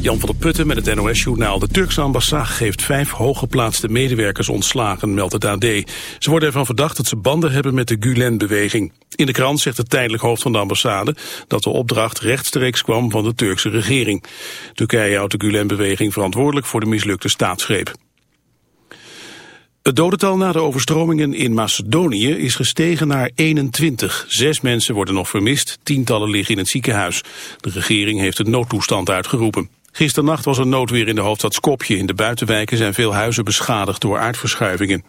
Jan van der Putten met het NOS-journaal. De Turkse ambassade geeft vijf hooggeplaatste medewerkers ontslagen, meldt het AD. Ze worden ervan verdacht dat ze banden hebben met de Gulen-beweging. In de krant zegt het tijdelijk hoofd van de ambassade dat de opdracht rechtstreeks kwam van de Turkse regering. Turkije houdt de Gulen-beweging verantwoordelijk voor de mislukte staatsgreep. Het dodental na de overstromingen in Macedonië is gestegen naar 21. Zes mensen worden nog vermist, tientallen liggen in het ziekenhuis. De regering heeft een noodtoestand uitgeroepen. Gisternacht was er noodweer in de hoofdstad Skopje. In de buitenwijken zijn veel huizen beschadigd door aardverschuivingen.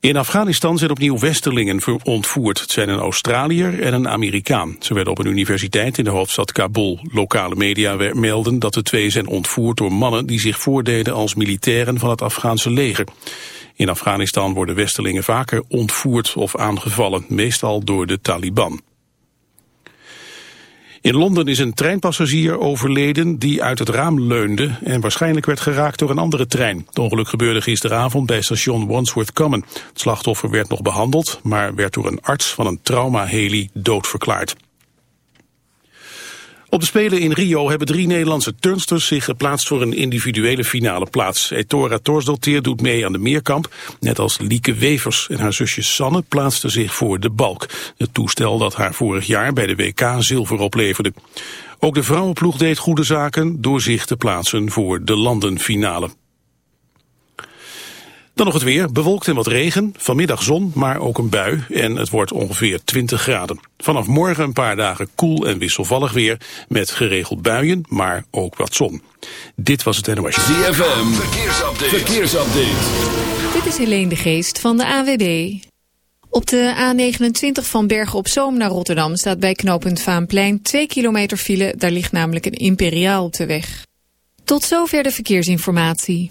In Afghanistan zijn opnieuw westerlingen ontvoerd. Het zijn een Australiër en een Amerikaan. Ze werden op een universiteit in de hoofdstad Kabul. Lokale media melden dat de twee zijn ontvoerd door mannen... die zich voordeden als militairen van het Afghaanse leger. In Afghanistan worden westerlingen vaker ontvoerd of aangevallen. Meestal door de Taliban. In Londen is een treinpassagier overleden die uit het raam leunde en waarschijnlijk werd geraakt door een andere trein. Het ongeluk gebeurde gisteravond bij station Wandsworth Common. Het slachtoffer werd nog behandeld, maar werd door een arts van een traumaheli doodverklaard. Op de Spelen in Rio hebben drie Nederlandse turnsters zich geplaatst voor een individuele finale plaats. Etora Torsdottir doet mee aan de meerkamp, net als Lieke Wevers. En haar zusje Sanne plaatste zich voor de balk. Het toestel dat haar vorig jaar bij de WK zilver opleverde. Ook de vrouwenploeg deed goede zaken door zich te plaatsen voor de landenfinale. Dan nog het weer, bewolkt en wat regen, vanmiddag zon, maar ook een bui en het wordt ongeveer 20 graden. Vanaf morgen een paar dagen koel en wisselvallig weer, met geregeld buien, maar ook wat zon. Dit was het NOS. ZFM, verkeersupdate. verkeersupdate. Dit is Helene de Geest van de AWB. Op de A29 van Bergen op Zoom naar Rotterdam staat bij knooppunt Vaanplein 2 kilometer file. Daar ligt namelijk een imperiaal op de weg. Tot zover de verkeersinformatie.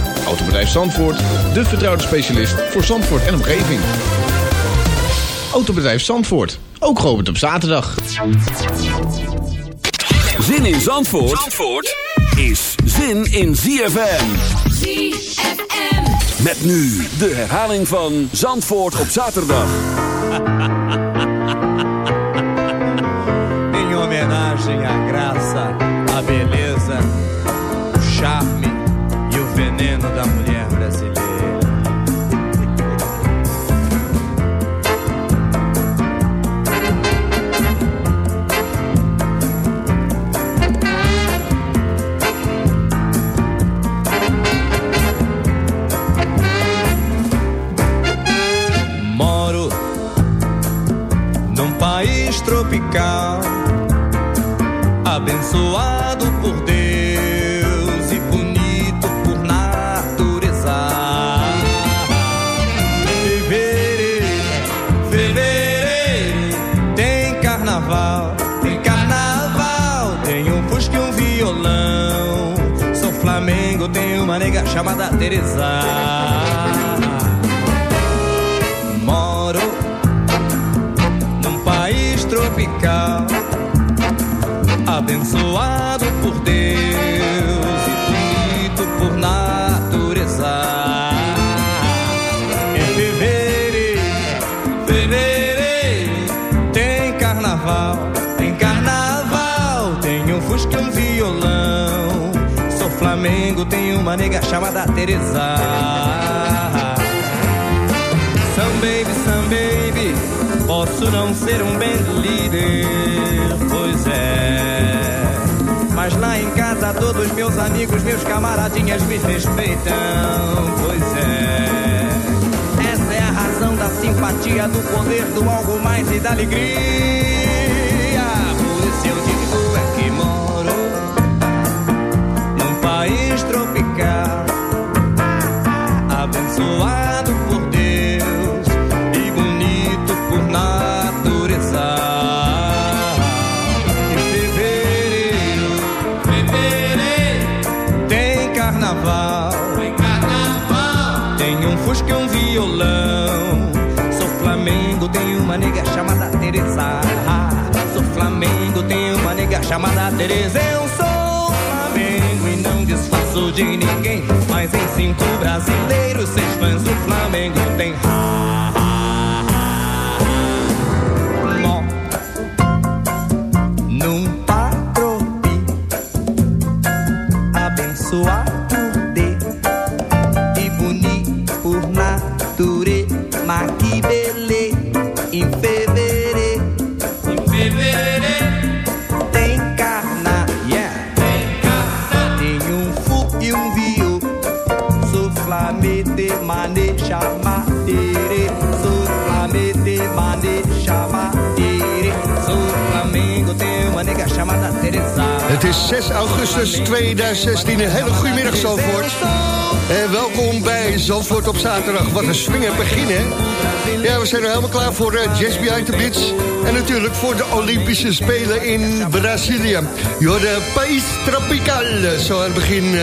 Autobedrijf Zandvoort, de vertrouwde specialist voor Zandvoort en omgeving. Autobedrijf Zandvoort, ook geopend op zaterdag. Zin in Zandvoort, Zandvoort is zin in ZFM. ZFM. Met nu de herhaling van Zandvoort op zaterdag. em homenagem à graça, à beleza, o veneno da mulher brasileira. Moro num país tropical, abençoado por Deus chamada Teresa. Uma nega chamada Teresa. Some baby, some baby, posso não ser um band leader, pois é. Mas lá em casa todos meus amigos, meus camaradinhas me respeitam, pois é. Essa é a razão da simpatia, do poder, do algo mais e da alegria. Chamada Teresa. Eu sou Flamengo e não disfarço de ninguém. Mas em cinco brasileiros, seis fãs do Flamengo 6 augustus 2016. Een hele goede middag, Zandvoort. En welkom bij Zandvoort op zaterdag. Wat een swinger beginnen. Ja, we zijn er helemaal klaar voor uh, Jazz Behind the Beats. En natuurlijk voor de Olympische Spelen in Brazilië. de País Tropical. Zo aan het begin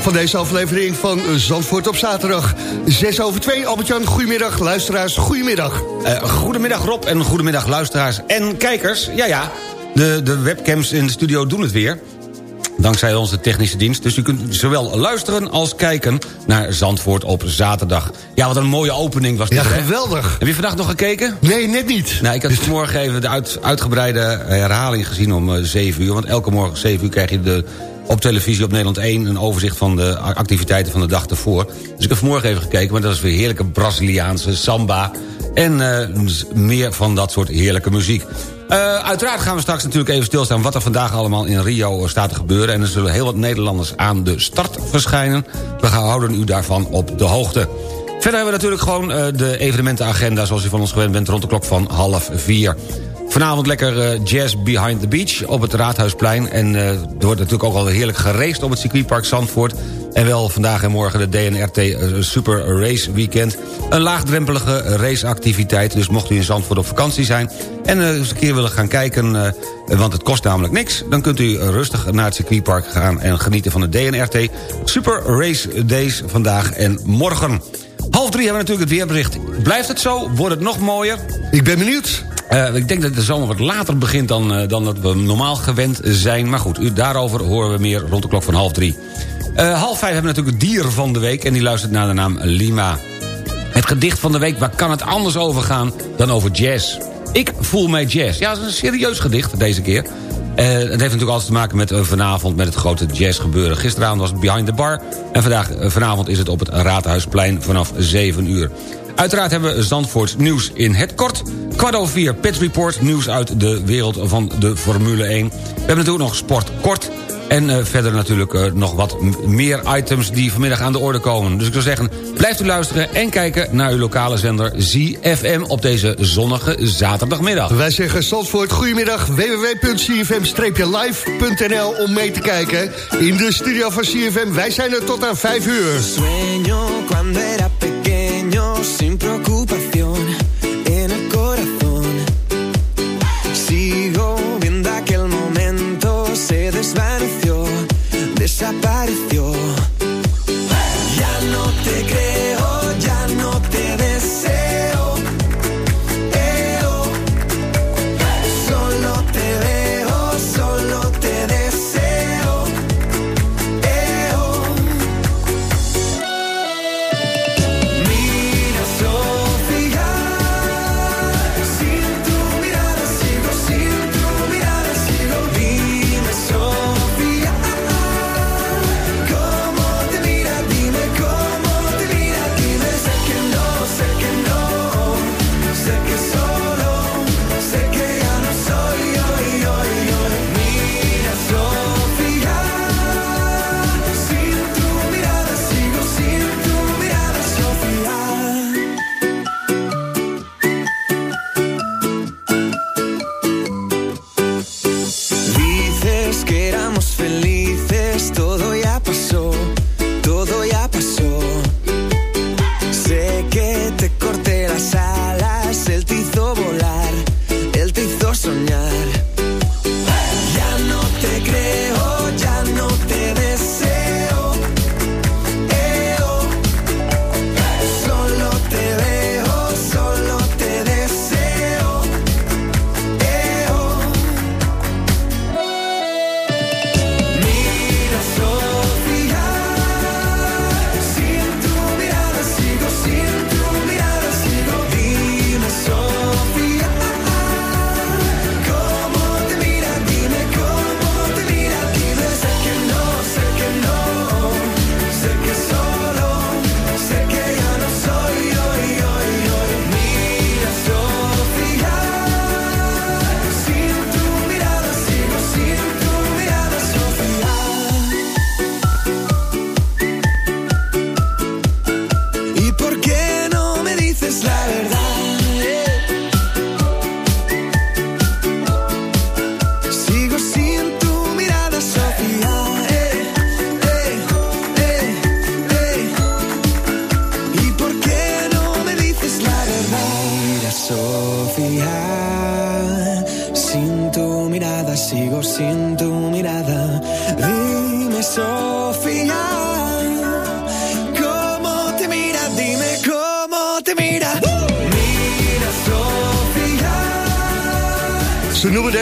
van deze aflevering van Zandvoort op zaterdag. 6 over 2. Albert-Jan, goedemiddag. Luisteraars, goedemiddag. Uh, goedemiddag Rob en goedemiddag luisteraars en kijkers. Ja, ja, de, de webcams in de studio doen het weer. Dankzij onze technische dienst. Dus u kunt zowel luisteren als kijken naar Zandvoort op zaterdag. Ja, wat een mooie opening was dit. Ja, geweldig. Heb je vandaag nog gekeken? Nee, net niet. Nou, ik had vanmorgen even de uit, uitgebreide herhaling gezien om 7 eh, uur. Want elke morgen 7 uur krijg je de, op televisie op Nederland 1... een overzicht van de activiteiten van de dag ervoor. Dus ik heb vanmorgen even gekeken, maar dat is weer heerlijke Braziliaanse samba... en uh, meer van dat soort heerlijke muziek. Uh, uiteraard gaan we straks natuurlijk even stilstaan... wat er vandaag allemaal in Rio staat te gebeuren. En er zullen heel wat Nederlanders aan de start verschijnen. We gaan houden u daarvan op de hoogte. Verder hebben we natuurlijk gewoon uh, de evenementenagenda... zoals u van ons gewend bent rond de klok van half vier. Vanavond lekker uh, jazz behind the beach op het Raadhuisplein. En uh, er wordt natuurlijk ook al heerlijk gereest op het circuitpark Zandvoort. En wel vandaag en morgen de DNRT uh, Super Race Weekend. Een laagdrempelige raceactiviteit. Dus mocht u in Zandvoort op vakantie zijn... en eens een keer willen gaan kijken, want het kost namelijk niks... dan kunt u rustig naar het circuitpark gaan... en genieten van de DNRT Super Race Days vandaag en morgen. Half drie hebben we natuurlijk het weerbericht. Blijft het zo? Wordt het nog mooier? Ik ben benieuwd. Uh, ik denk dat de zomer wat later begint dan, uh, dan dat we normaal gewend zijn. Maar goed, u, daarover horen we meer rond de klok van half drie. Uh, half vijf hebben we natuurlijk het dier van de week... en die luistert naar de naam Lima. Het gedicht van de week, waar kan het anders over gaan dan over jazz? Ik voel mij jazz. Ja, dat is een serieus gedicht deze keer. Uh, het heeft natuurlijk alles te maken met uh, vanavond met het grote jazzgebeuren. Gisteravond was het Behind the Bar. En vandaag, uh, vanavond is het op het Raadhuisplein vanaf 7 uur. Uiteraard hebben we Zandvoorts nieuws in het kort. Kwart over vier, Pits Report, nieuws uit de wereld van de Formule 1. We hebben natuurlijk nog sport kort. En uh, verder natuurlijk uh, nog wat meer items die vanmiddag aan de orde komen. Dus ik zou zeggen, blijft u luisteren en kijken naar uw lokale zender ZFM op deze zonnige zaterdagmiddag. Wij zeggen Zandvoort, goedemiddag, www.cfm-live.nl om mee te kijken in de studio van CFM. Wij zijn er tot aan 5 uur.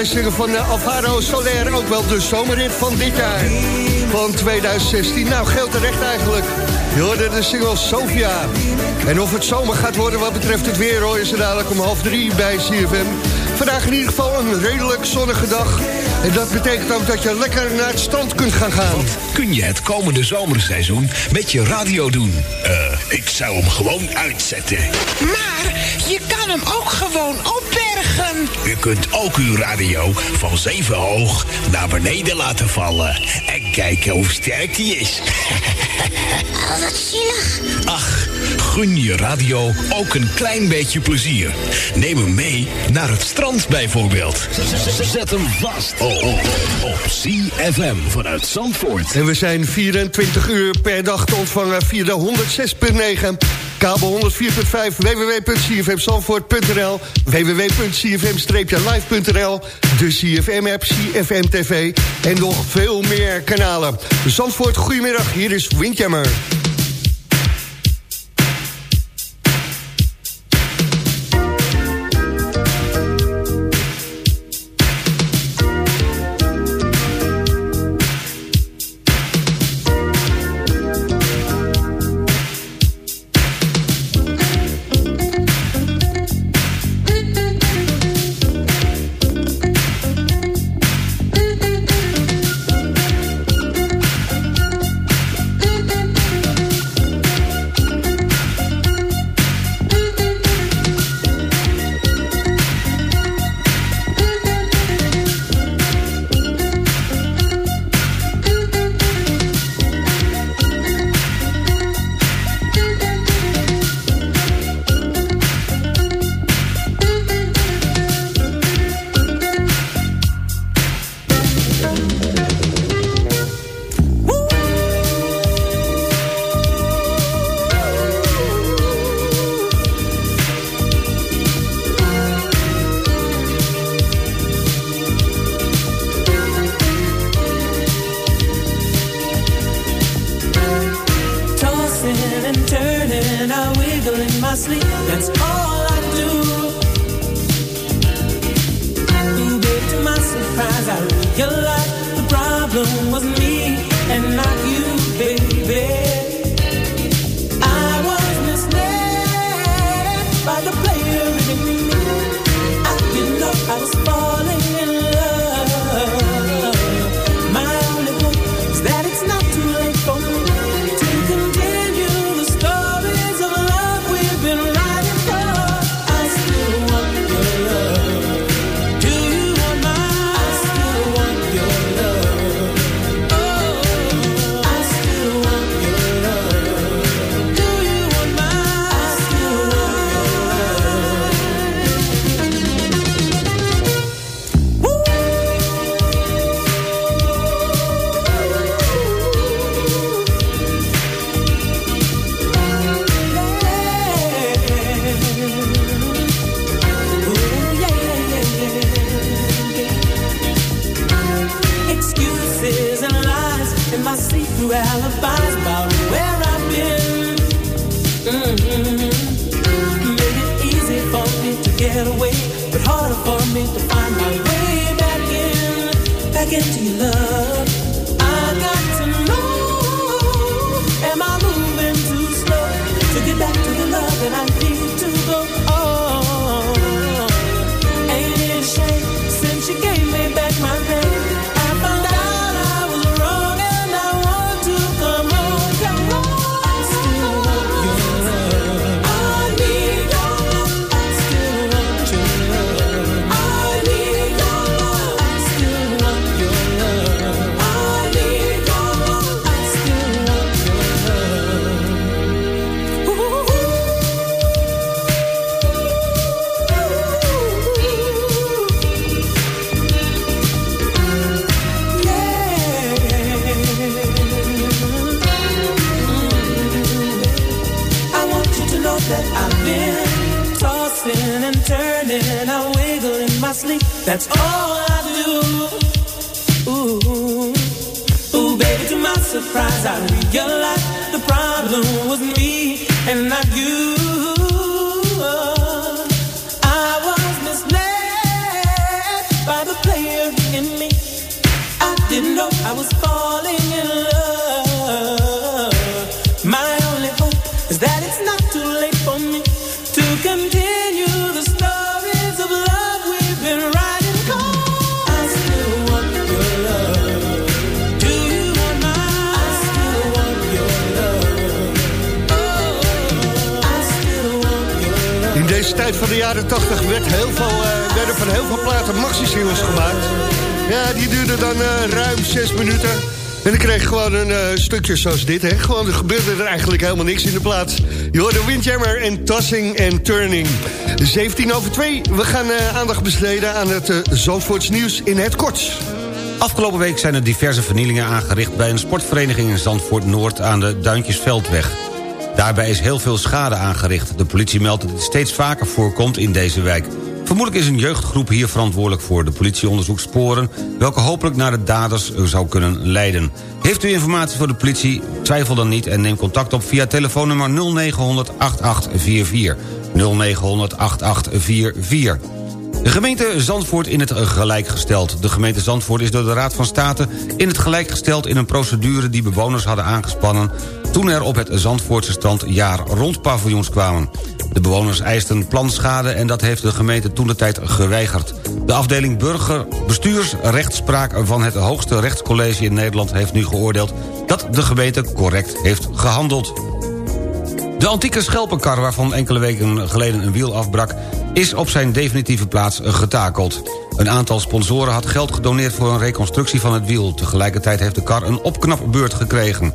Single van uh, Alvaro Soler ook wel de zomerrit van dit jaar. Van 2016. Nou, geldt terecht eigenlijk. Je hoorde de single Sofia. En of het zomer gaat worden wat betreft het weer... hoor je ze dadelijk om half drie bij CFM. Vandaag in ieder geval een redelijk zonnige dag. En dat betekent ook dat je lekker naar het strand kunt gaan gaan. Wat kun je het komende zomerseizoen met je radio doen? Eh, ik zou hem gewoon uitzetten. Maar je kan hem ook gewoon U kunt ook uw radio van zeven hoog naar beneden laten vallen. En kijken hoe sterk die is. Oh, wat zielig. Ach, gun je radio ook een klein beetje plezier. Neem hem mee naar het strand bijvoorbeeld. Zet hem vast op CFM vanuit Zandvoort. En we zijn 24 uur per dag te ontvangen via de 106.9... kabel 104.5 www.cfmzandvoort.nl www.cfm-live.nl de CFM-app, CFM TV en nog veel meer kanalen. Zandvoort, goedemiddag, hier is Windjammer. That's all I do. Ooh, ooh, baby, to my surprise, I realized the problem jaren 80 werd heel veel, eh, werden van heel veel platen maxi-singles gemaakt. Ja, die duurden dan eh, ruim zes minuten. En dan kreeg gewoon een eh, stukje zoals dit. Hè. Gewoon, er gebeurde er eigenlijk helemaal niks in de plaats. Je hoorde Windjammer en Tossing and Turning. 17 over 2. We gaan aandacht besteden aan het Zandvoorts nieuws in het kort. Afgelopen week zijn er diverse vernielingen aangericht... bij een sportvereniging in Zandvoort Noord aan de Duintjesveldweg. Daarbij is heel veel schade aangericht. De politie meldt dat het steeds vaker voorkomt in deze wijk. Vermoedelijk is een jeugdgroep hier verantwoordelijk voor. De politie onderzoekt sporen... welke hopelijk naar de daders zou kunnen leiden. Heeft u informatie voor de politie? Twijfel dan niet en neem contact op via telefoonnummer 0900 8844. 0900 8844. De gemeente Zandvoort in het gelijk gesteld. De gemeente Zandvoort is door de Raad van State in het gelijk gesteld... in een procedure die bewoners hadden aangespannen... toen er op het Zandvoortse strand jaar rond paviljoens kwamen. De bewoners eisten planschade en dat heeft de gemeente toen de tijd geweigerd. De afdeling burger bestuursrechtspraak van het hoogste rechtscollege in Nederland... heeft nu geoordeeld dat de gemeente correct heeft gehandeld. De antieke schelpenkar waarvan enkele weken geleden een wiel afbrak... is op zijn definitieve plaats getakeld. Een aantal sponsoren had geld gedoneerd voor een reconstructie van het wiel. Tegelijkertijd heeft de kar een opknapbeurt gekregen.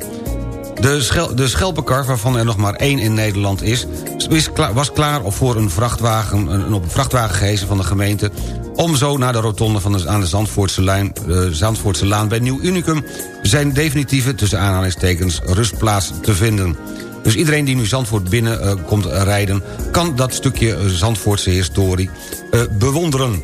De, de schelpenkar, waarvan er nog maar één in Nederland is... is was klaar voor een vrachtwagen, een op een vrachtwagen gehezen van de gemeente... om zo naar de rotonde van de, aan de Zandvoortse, lijn, uh, Zandvoortse Laan bij Nieuw Unicum... zijn definitieve, tussen aanhalingstekens, rustplaats te vinden. Dus iedereen die nu Zandvoort binnen uh, komt rijden... kan dat stukje Zandvoortse historie bewonderen.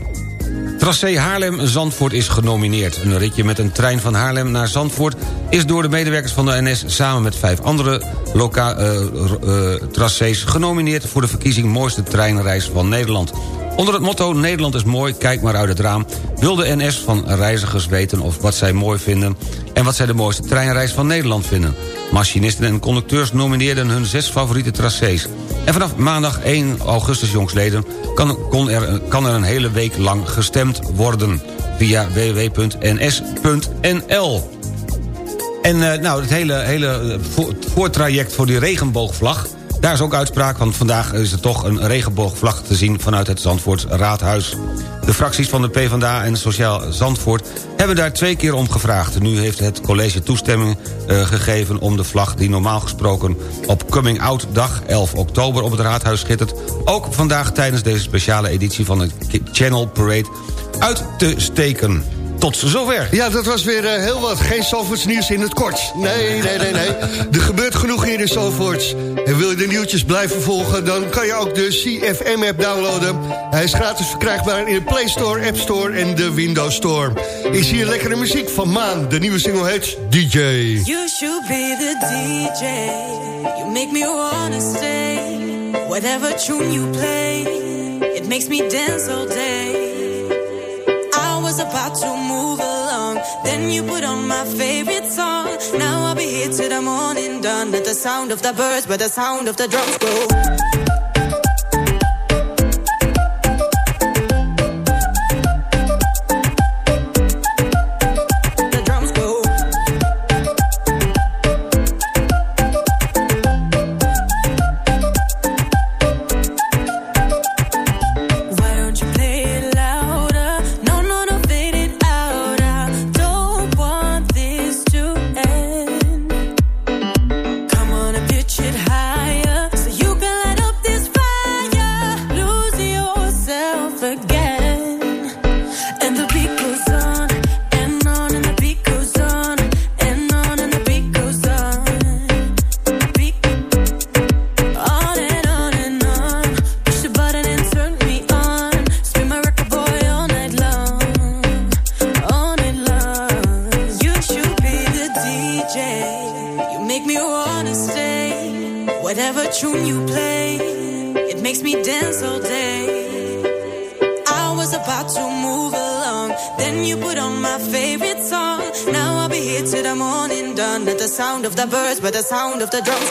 Tracé Haarlem-Zandvoort is genomineerd. Een ritje met een trein van Haarlem naar Zandvoort... is door de medewerkers van de NS samen met vijf andere loka uh, tracés... genomineerd voor de verkiezing Mooiste Treinreis van Nederland. Onder het motto Nederland is mooi, kijk maar uit het raam... wil de NS van reizigers weten of wat zij mooi vinden... en wat zij de mooiste treinreis van Nederland vinden. Machinisten en conducteurs nomineerden hun zes favoriete tracés. En vanaf maandag 1 augustus jongsleden kan, er, kan er een hele week lang gestemd worden... via www.ns.nl. En uh, nou, het hele, hele voortraject voor die regenboogvlag... Daar is ook uitspraak, want vandaag is er toch een regenboogvlag te zien... vanuit het Zandvoorts Raadhuis. De fracties van de PvdA en Sociaal Zandvoort hebben daar twee keer om gevraagd. Nu heeft het college toestemming uh, gegeven om de vlag... die normaal gesproken op Coming Out dag 11 oktober op het Raadhuis schittert... ook vandaag tijdens deze speciale editie van de Channel Parade uit te steken. Tot zover. Ja, dat was weer uh, heel wat. Geen Zalvoorts nieuws in het kort. Nee, nee, nee, nee. Er gebeurt genoeg hier in Zalvoorts. En wil je de nieuwtjes blijven volgen... dan kan je ook de CFM-app downloaden. Hij is gratis verkrijgbaar in de Play Store, App Store en de Windows Store. Is hier lekkere muziek van Maan. De nieuwe single heet DJ. You should be the DJ. You make me wanna stay. Whatever tune you play. It makes me dance all day. About to move along. Then you put on my favorite song. Now I'll be here till the morning done. At the sound of the birds, but the sound of the drums go. sound of the drum.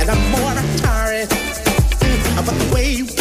and I'm more sorry about the way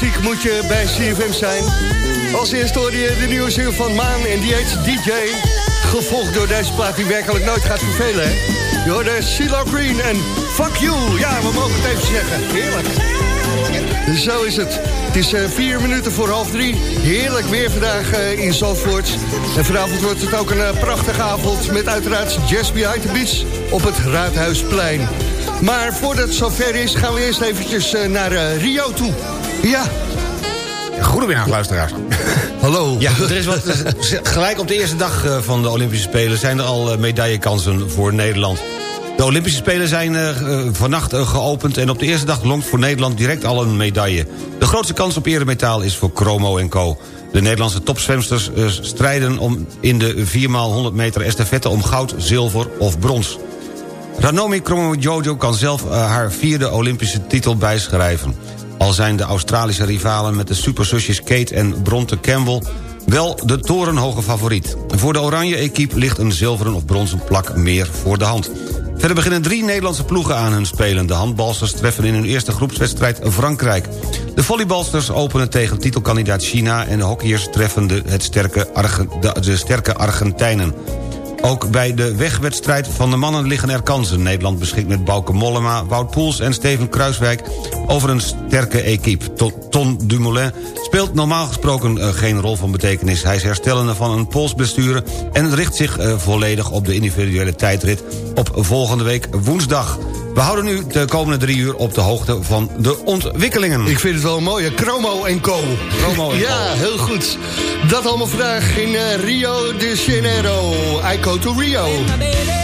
muziek moet je bij CFM zijn. Als eerste hoorde je de nieuwe zin van Maan en die heet DJ. Gevolgd door deze plaat die werkelijk nooit gaat vervelen. Hè? Je hoorde Green en Fuck You. Ja, we mogen het even zeggen. Heerlijk. Zo is het. Het is eh, vier minuten voor half drie. Heerlijk weer vandaag eh, in Zandvoort. En vanavond wordt het ook een eh, prachtige avond... met uiteraard Jazz Behind the Beach op het Raadhuisplein. Maar voordat het zover is, gaan we eerst eventjes naar Rio toe. Ja. Goedemiddag, luisteraars. Hallo. Ja, er is wat, gelijk op de eerste dag eh, van de Olympische Spelen... zijn er al eh, medaillekansen voor Nederland. De Olympische Spelen zijn uh, vannacht geopend... en op de eerste dag longt voor Nederland direct al een medaille. De grootste kans op eremetaal is voor Chromo en Co. De Nederlandse topzwemsters strijden om in de 4x100 meter estafette... om goud, zilver of brons. Ranomi Chromo Jojo kan zelf haar vierde Olympische titel bijschrijven. Al zijn de Australische rivalen met de superzusjes Kate en Bronte Campbell wel de torenhoge favoriet. Voor de oranje equipe ligt een zilveren of bronzen plak meer voor de hand. Verder beginnen drie Nederlandse ploegen aan hun spelen. De handbalsters treffen in hun eerste groepswedstrijd Frankrijk. De volleybalsters openen tegen titelkandidaat China... en de hockeyers treffen de, het sterke, de sterke Argentijnen. Ook bij de wegwedstrijd van de mannen liggen er kansen. Nederland beschikt met Bauke Mollema, Wout Poels en Steven Kruiswijk... over een sterke equipe. Ton Dumoulin speelt normaal gesproken uh, geen rol van betekenis. Hij is herstellende van een polsblessure... en richt zich uh, volledig op de individuele tijdrit op volgende week woensdag. We houden nu de komende drie uur op de hoogte van de ontwikkelingen. Ik vind het wel mooi, Chromo en Co. Chromo en ja, heel goed. Dat allemaal vandaag in uh, Rio de Janeiro. I go to Rio. When my baby,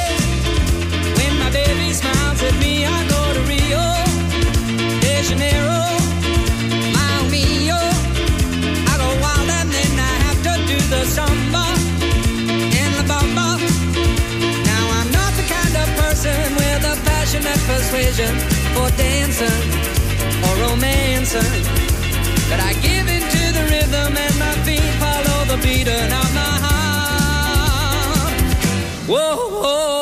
when my baby smiles at me, I go to Rio de Janeiro. My Rio, I go wild and then I have to do the samba and bamba. Now I'm not the kind of person passionate persuasion for dancing or romancing, but I give into the rhythm and my feet follow the beating of my heart. Whoa, whoa,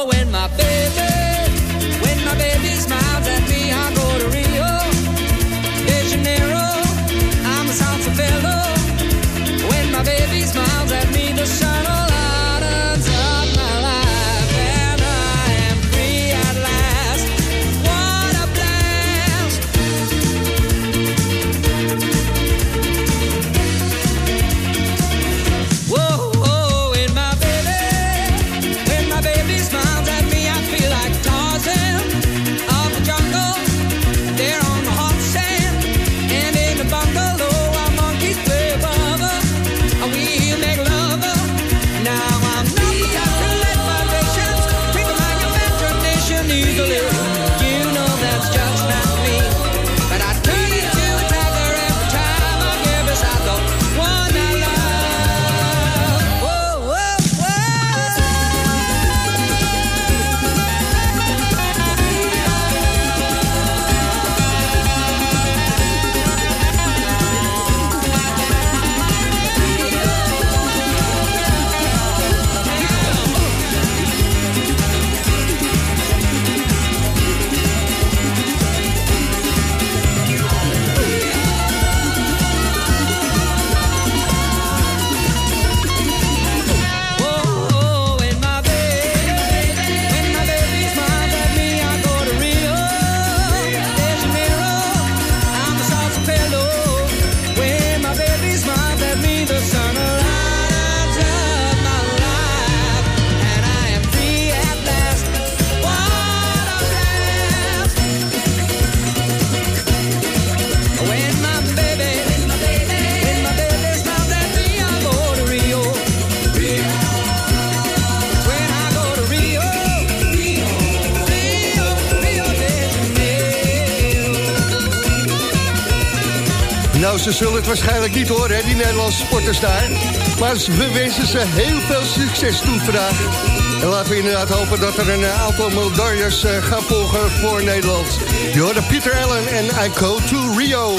het waarschijnlijk niet horen, hè, die Nederlandse sporters daar. Maar we wensen ze heel veel succes toe vandaag. En laten we inderdaad hopen dat er een eh, aantal medailles eh, gaan volgen voor Nederland. Je hoorde Pieter Allen en I Go to Rio.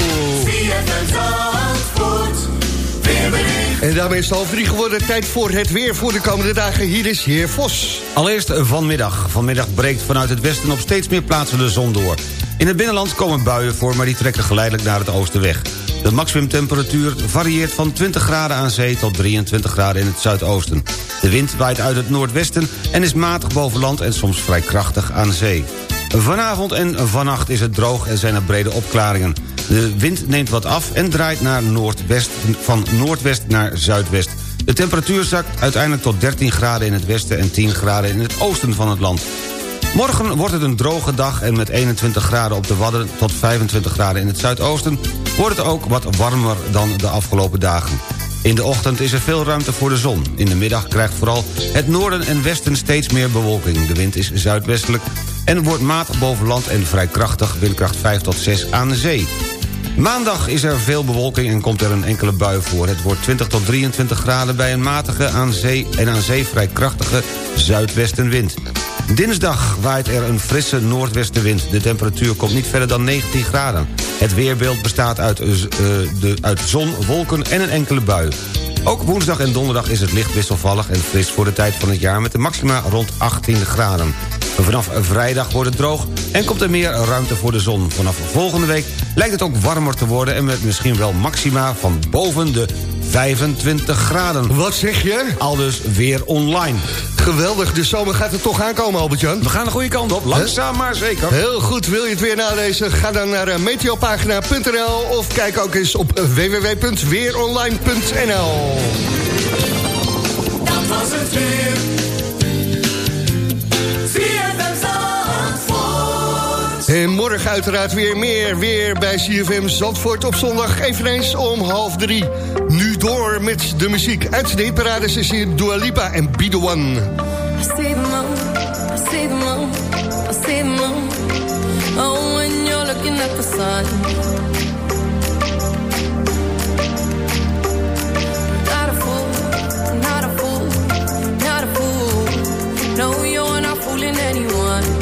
En daarmee is het half drie geworden. Tijd voor het weer voor de komende dagen. Hier is heer Vos. Allereerst vanmiddag. Vanmiddag breekt vanuit het westen op steeds meer plaatsen de zon door. In het binnenland komen buien voor, maar die trekken geleidelijk naar het oosten weg. De maximumtemperatuur varieert van 20 graden aan zee tot 23 graden in het zuidoosten. De wind waait uit het noordwesten en is matig boven land en soms vrij krachtig aan zee. Vanavond en vannacht is het droog en zijn er brede opklaringen. De wind neemt wat af en draait naar noordwest, van noordwest naar zuidwest. De temperatuur zakt uiteindelijk tot 13 graden in het westen... en 10 graden in het oosten van het land. Morgen wordt het een droge dag en met 21 graden op de Wadden... tot 25 graden in het zuidoosten... wordt het ook wat warmer dan de afgelopen dagen. In de ochtend is er veel ruimte voor de zon. In de middag krijgt vooral het noorden en westen steeds meer bewolking. De wind is zuidwestelijk en wordt matig boven land en vrij krachtig, windkracht 5 tot 6 aan de zee. Maandag is er veel bewolking en komt er een enkele bui voor. Het wordt 20 tot 23 graden bij een matige aan zee en aan zee vrij krachtige zuidwestenwind. Dinsdag waait er een frisse noordwestenwind. De temperatuur komt niet verder dan 19 graden. Het weerbeeld bestaat uit, uh, de, uit zon, wolken en een enkele bui. Ook woensdag en donderdag is het licht wisselvallig en fris voor de tijd van het jaar... met de maxima rond 18 graden. Vanaf vrijdag wordt het droog en komt er meer ruimte voor de zon. Vanaf volgende week lijkt het ook warmer te worden... en met misschien wel maxima van boven de 25 graden. Wat zeg je? Al dus weer online. Geweldig, de zomer gaat er toch aankomen, Albert-Jan. We gaan de goede kant op, langzaam maar zeker. Heel goed, wil je het weer nalezen? Ga dan naar eh, meteopagina.nl of kijk ook eens op www.weeronline.nl Dat was het weer. En morgen uiteraard weer meer weer bij CFM Zandvoort op zondag. Eveneens om half drie. Nu door met de muziek. Uit de hitparades is hier Dua Lipa en Be The One. Not a fool, not a fool. No, you're not fooling anyone.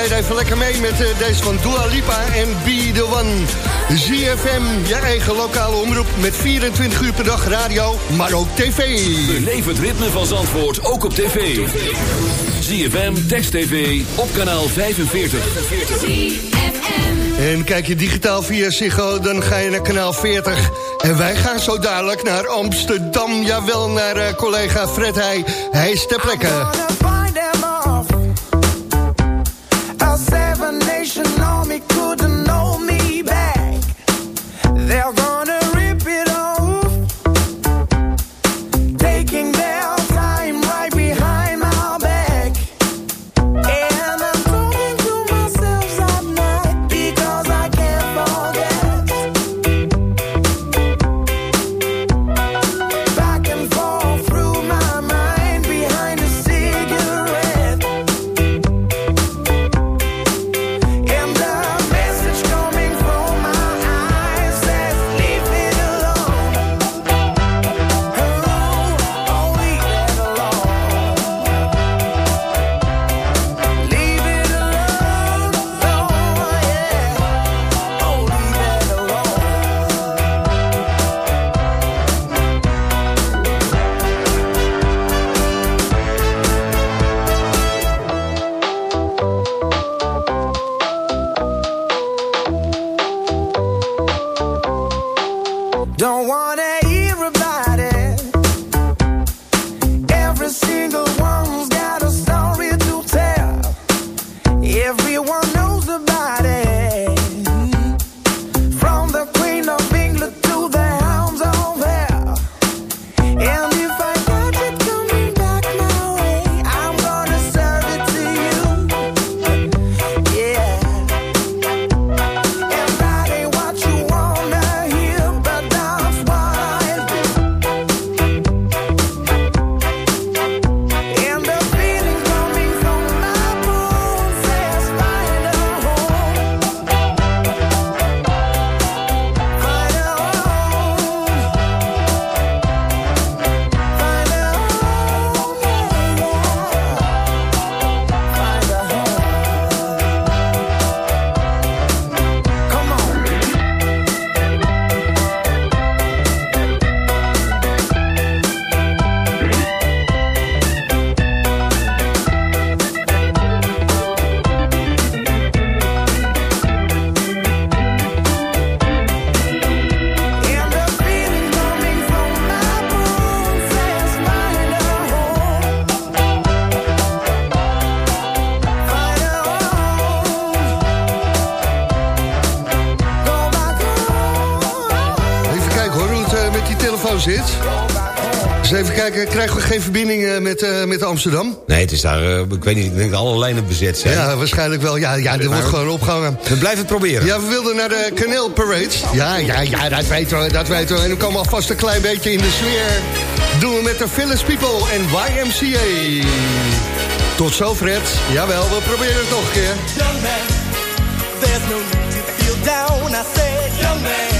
Deden even lekker mee met eh, deze van Dua Lipa en Be The One. ZFM, je eigen lokale omroep met 24 uur per dag radio, maar ook tv. Beleef het ritme van Zandvoort ook op tv. ZFM, Text TV, op kanaal 45. En kijk je digitaal via Ziggo, dan ga je naar kanaal 40. En wij gaan zo dadelijk naar Amsterdam. Jawel, naar eh, collega Fred Heij. Hij is ter plekke. Zit. Dus even kijken, krijgen we geen verbinding eh, met, eh, met Amsterdam? Nee, het is daar, eh, ik weet niet, ik denk dat alle lijnen bezet zijn. Ja, waarschijnlijk wel. Ja, ja er wordt gewoon opgehangen. We blijven het proberen. Ja, we wilden naar de Canal Parade. Ja, ja, ja, dat weten we, dat weten we. En dan komen we alvast een klein beetje in de sfeer. Doen we met de Village People en YMCA. Tot zo, Fred. Jawel, we proberen het nog een keer. Young man, there's no need to feel down. I said, young man, pick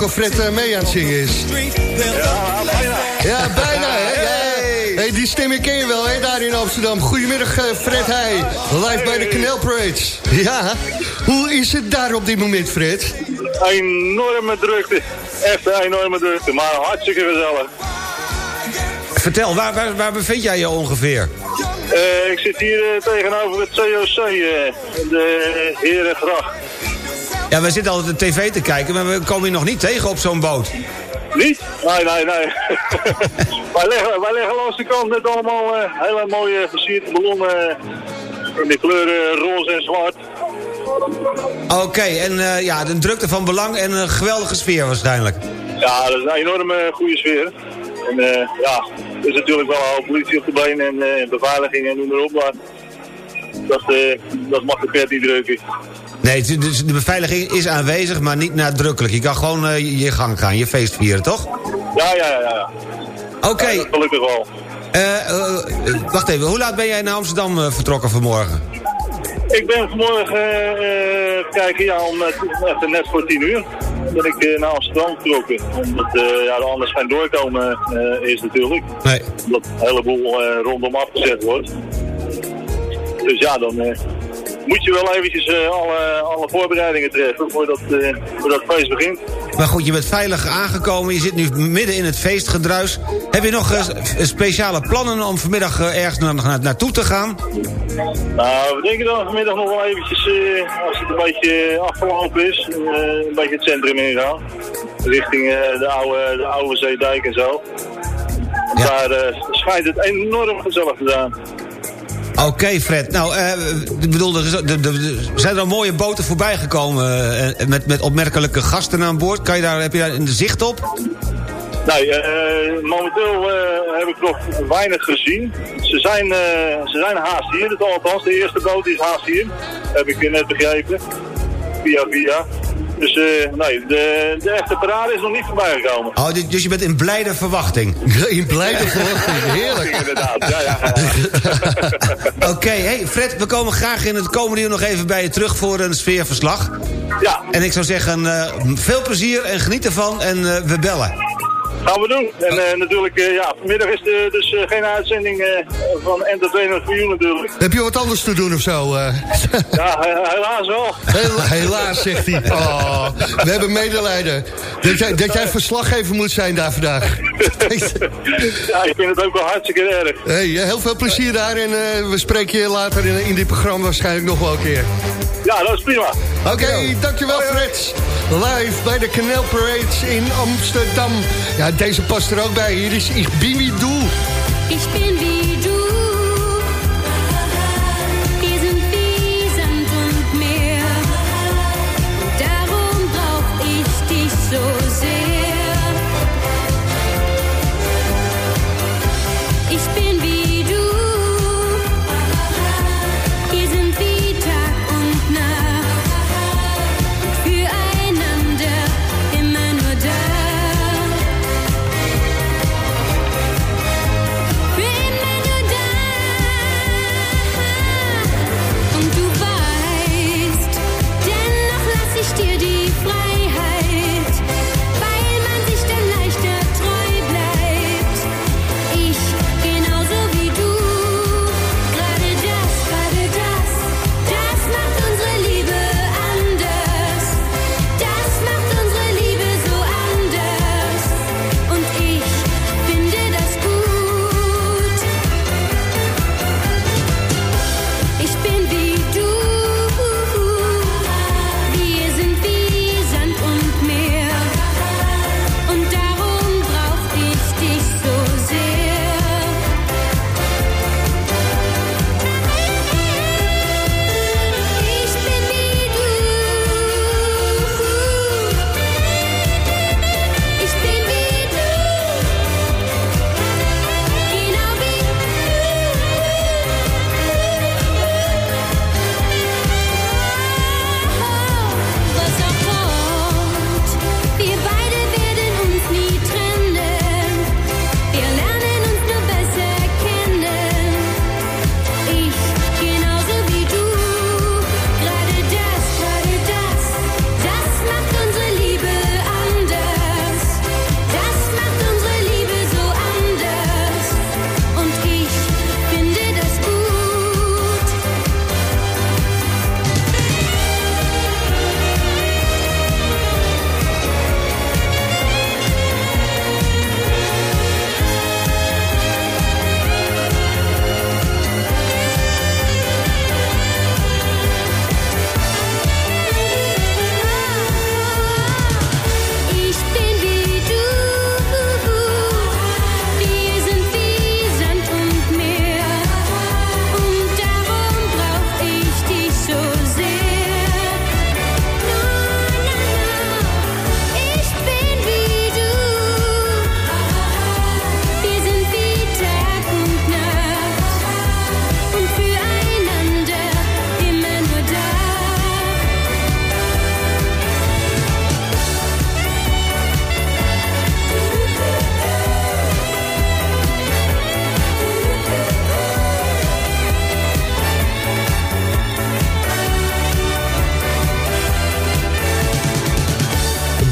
kijken of Fred eh, mee aan het zingen is. Ja, Ja, bijna, hè? Ja. Hey, die stem ken je wel, hè, daar in Amsterdam. Goedemiddag, eh, Fred Heij. Live bij de Canal Parade. Ja, hoe is het daar op dit moment, Fred? Enorme drukte. Echt een enorme drukte, maar hartstikke gezellig. Vertel, waar, waar, waar bevind jij je ongeveer? Eh, ik zit hier tegenover het COC, eh, de Herengracht. Ja, we zitten altijd de tv te kijken, maar we komen je nog niet tegen op zo'n boot. Niet? Nee, nee, nee. wij, leggen, wij leggen langs de kant met allemaal eh, hele mooie versierde ballonnen in de kleuren roze en zwart. Oké, en eh, ja, de drukte van belang en een geweldige sfeer waarschijnlijk. Ja, dat is een enorme goede sfeer. En eh, ja, er is natuurlijk wel een hoop politie op de been en eh, beveiliging en noem maar op, maar dat, eh, dat mag de pret niet drukken. Nee, de- dus de beveiliging is aanwezig, maar niet nadrukkelijk. Je kan gewoon eh, je gang gaan, je feest vieren, toch? Ja, ja, ja. ja. Oké. Ja, gelukkig wel. Eh, eh, wacht even, hoe laat ben jij naar Amsterdam vertrokken vanmorgen? Ik ben vanmorgen, kijken, ja, om, net voor tien uur ben ik naar Amsterdam getrokken. Omdat eh, ja, er anders geen doorkomen is natuurlijk. Nee. Omdat een heleboel rondom afgezet wordt. Dus ja, dan moet je wel eventjes eh, alle, alle voorbereidingen treffen voordat, eh voordat het feest begint. Maar goed, je bent veilig aangekomen, je zit nu midden in het feestgedruis. Heb je nog eh, speciale plannen om vanmiddag ergens na- na- naartoe te gaan? Nou, we denken dan vanmiddag nog wel eventjes, als het een beetje afgelopen is, een beetje het centrum ingaan. Richting de, oude, de oude Zeedijk en zo. Daar eh, schijnt het enorm gezellig te zijn. Oké, Fred. Nou, eh, ik bedoel, er de- zijn er al mooie boten voorbij gekomen... eh, met, met opmerkelijke gasten aan boord? Kan je daar, heb je daar een zicht op? Nee, eh, momenteel heb ik nog weinig gezien. Ze zijn, eh, ze zijn haast hier, althans de eerste boot is haast hier. Heb ik net begrepen. Via via. Dus eh, nee, de, de echte parade is nog niet voorbij gekomen. Oh, dus- dus je bent in blijde verwachting. In blijde verwachting, heerlijk. Inderdaad, ja, ja. Oké, hey Fred, we komen graag in het komende uur nog even bij je terug voor een sfeerverslag. Ja. En ik zou zeggen, eh, veel plezier en geniet ervan en eh, we bellen. Gaan we doen. En eh, natuurlijk, eh, ja, vanmiddag is er dus eh, geen uitzending van Entertainment for You natuurlijk. Heb je wat anders te doen of zo? Ja, he- helaas wel. Helaas, zegt hij. Oh, we hebben medelijden. Dat jij, dat jij verslaggever moet zijn daar vandaag. Ja, ik vind het ook wel hartstikke erg. Hey, heel veel plezier daar en we spreken je later in, in dit programma waarschijnlijk nog wel een keer. Ja, dat is prima. Oké, dankjewel Fred. Live bij de Canal Parade in Amsterdam. Ja, deze past er ook bij. Hier is Ich bin. Ich bin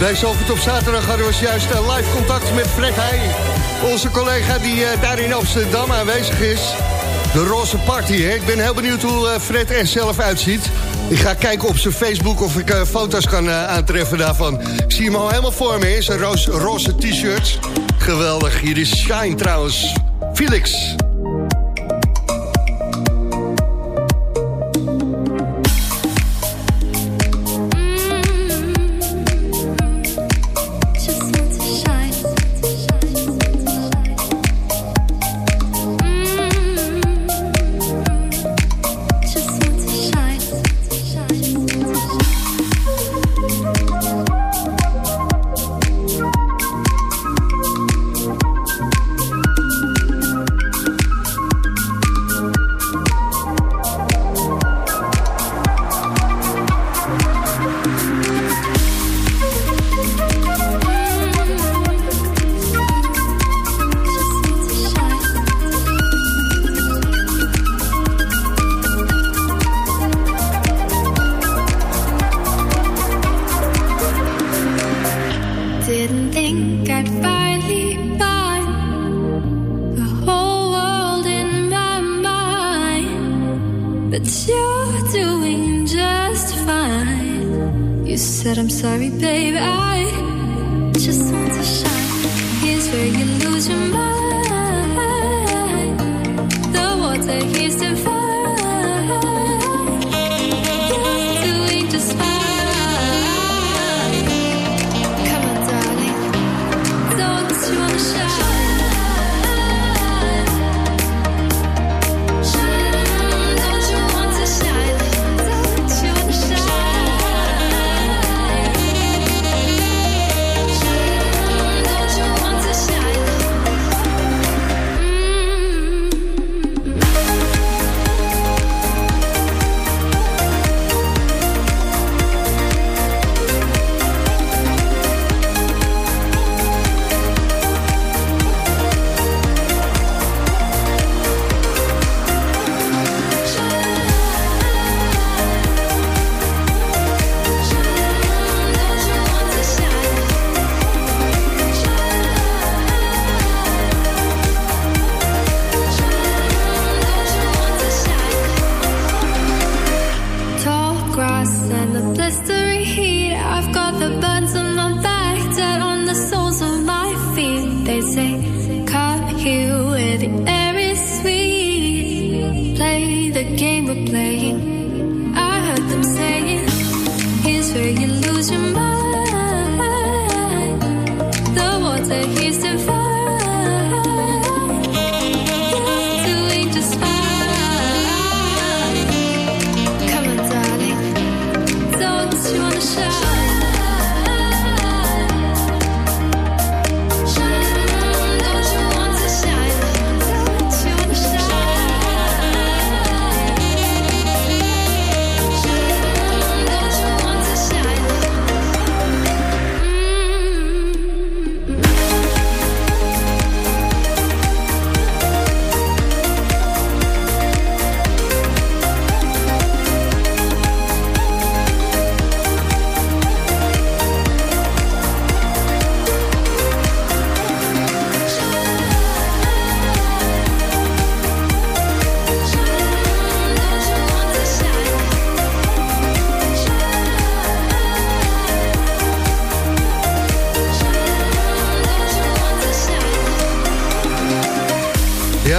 Bij Zalvoort op zaterdag hadden we juist eh, live contact met Fred Heij. Onze collega die eh, daar in Amsterdam aanwezig is. De roze party. Hè? Ik ben heel benieuwd hoe eh, Fred er zelf uitziet. Ik ga kijken op zijn Facebook of ik foto's kan aantreffen daarvan. Ik zie hem al helemaal voor me in zijn roos, roze t-shirt. Geweldig. Hier is Shine trouwens. Felix.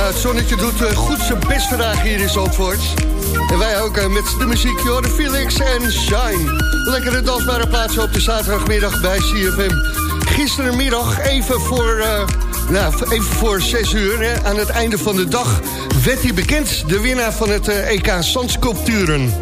Het zonnetje doet eh, goed zijn best vandaag hier in Zandvoort. En wij ook eh, met de muziek, joh, de Felix en Shine. Lekkere dansbare plaatsen op de zaterdagmiddag bij CFM. Gisterenmiddag, even voor, eh, nou, even voor 6 uur, hè, aan het einde van de dag... werd hij bekend, de winnaar van het EK Zandsculpturen.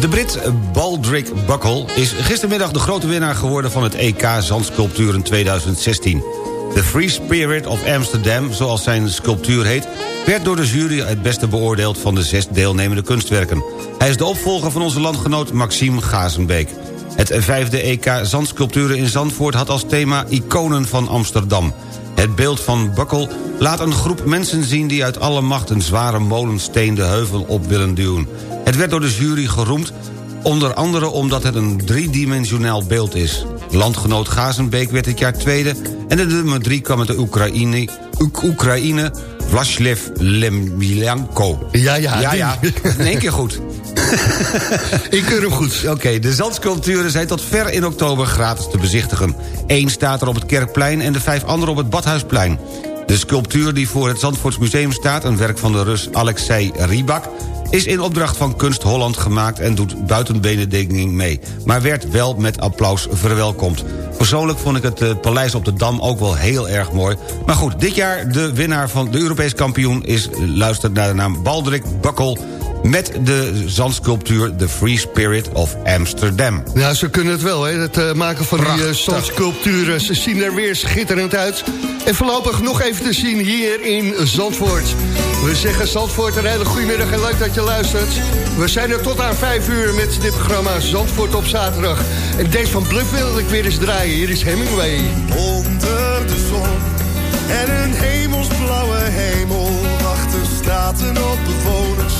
De Brit Baldrick Buckle is gistermiddag de grote winnaar geworden... van het EK Zandsculpturen 2016. De Free Spirit of Amsterdam, zoals zijn sculptuur heet... werd door de jury het beste beoordeeld van de zes deelnemende kunstwerken. Hij is de opvolger van onze landgenoot Maxime Gazenbeek. Het vijfde EK Zandsculpturen in Zandvoort had als thema Iconen van Amsterdam. Het beeld van Buckle laat een groep mensen zien... die uit alle macht een zware molensteen de heuvel op willen duwen. Het werd door de jury geroemd Onder andere omdat het een driedimensionaal beeld is. Landgenoot Gazenbeek werd dit jaar tweede... en de nummer drie kwam uit de Oekraïne, Oek- Oekraïne Vlaslev Lemiljanko. Ja, ja. Ja, ja. In één keer goed. Ik keur hem goed. Oké, de zandsculpturen zijn tot ver in oktober gratis te bezichtigen. Eén staat er op het Kerkplein en de vijf andere op het Badhuisplein. De sculptuur die voor het Zandvoorts Museum staat... een werk van de Rus Alexei Rybak is in opdracht van Kunst Holland gemaakt... en doet buiten benedekking mee. Maar werd wel met applaus verwelkomd. Persoonlijk vond ik het eh, paleis op de Dam ook wel heel erg mooi. Maar goed, dit jaar de winnaar van de Europees kampioen... is, eh, luistert naar de naam Baldrick Buckle met de zandsculptuur The Free Spirit of Amsterdam. Ja, ze kunnen het wel, hè. Het eh, maken van die uh, Prachtig. zandsculpturen. Ze zien er weer schitterend uit. En voorlopig nog even te zien hier in Zandvoort. We zeggen Zandvoort een hele goede middag en leuk dat je luistert. We zijn er tot aan 5 uur met dit programma Zandvoort op zaterdag. En deze van Bluff wil ik weer eens draaien. Hier is Hemingway. Onder de zon en een hemelsblauwe hemel wachten straten op bewoners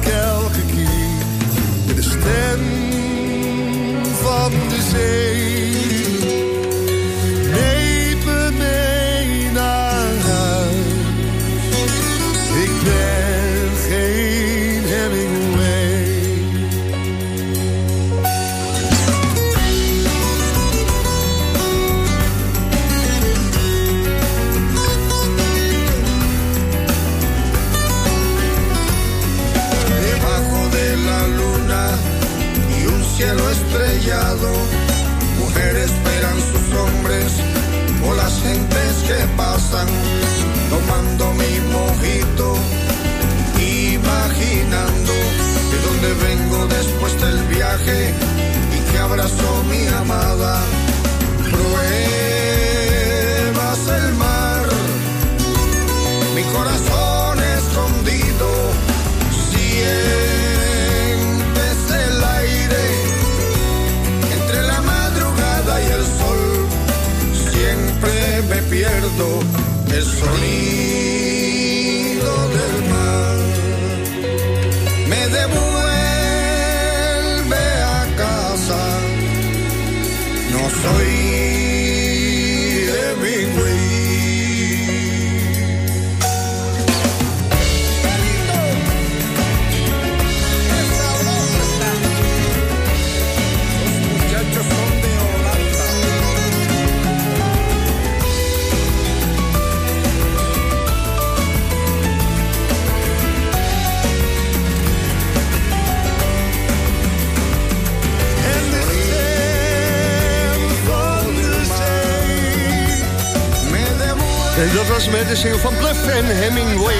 ik elke keer de stem van de zee. Single van Bluff en Hemingway.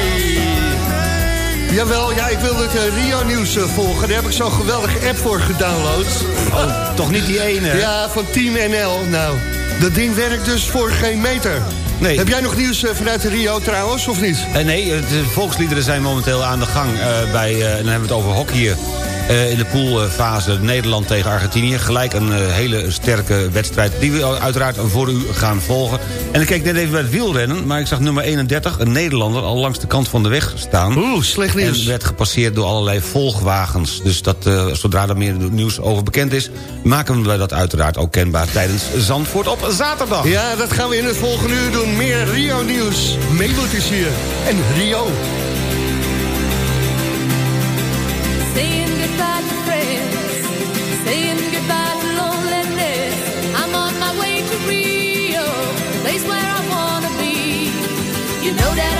Jawel, ja, ik wil het eh, Rio-nieuws eh, volgen. Daar heb ik zo'n geweldige app voor gedownload. Oh, toch niet die ene? Ja, van Team NL. Nou, dat ding werkt dus voor geen meter. Nee. Heb jij nog nieuws eh, vanuit de Rio trouwens, of niet? Nee, de volksliederen zijn momenteel aan de gang. bij, dan hebben we het over hockey in de poolfase Nederland tegen Argentinië. Gelijk een hele sterke wedstrijd die we uiteraard voor u gaan volgen. En ik keek net even bij het wielrennen, maar ik zag nummer 31, een Nederlander... al langs de kant van de weg staan. Oeh, slecht nieuws. En werd gepasseerd door allerlei volgwagens. Dus dat, eh, zodra er meer nieuws over bekend is... maken we dat uiteraard ook kenbaar tijdens Zandvoort op zaterdag. Ja, dat gaan we in het volgende uur doen. Meer Rio-nieuws. Is hier. En Rio. Saying goodbye to friends, saying You know that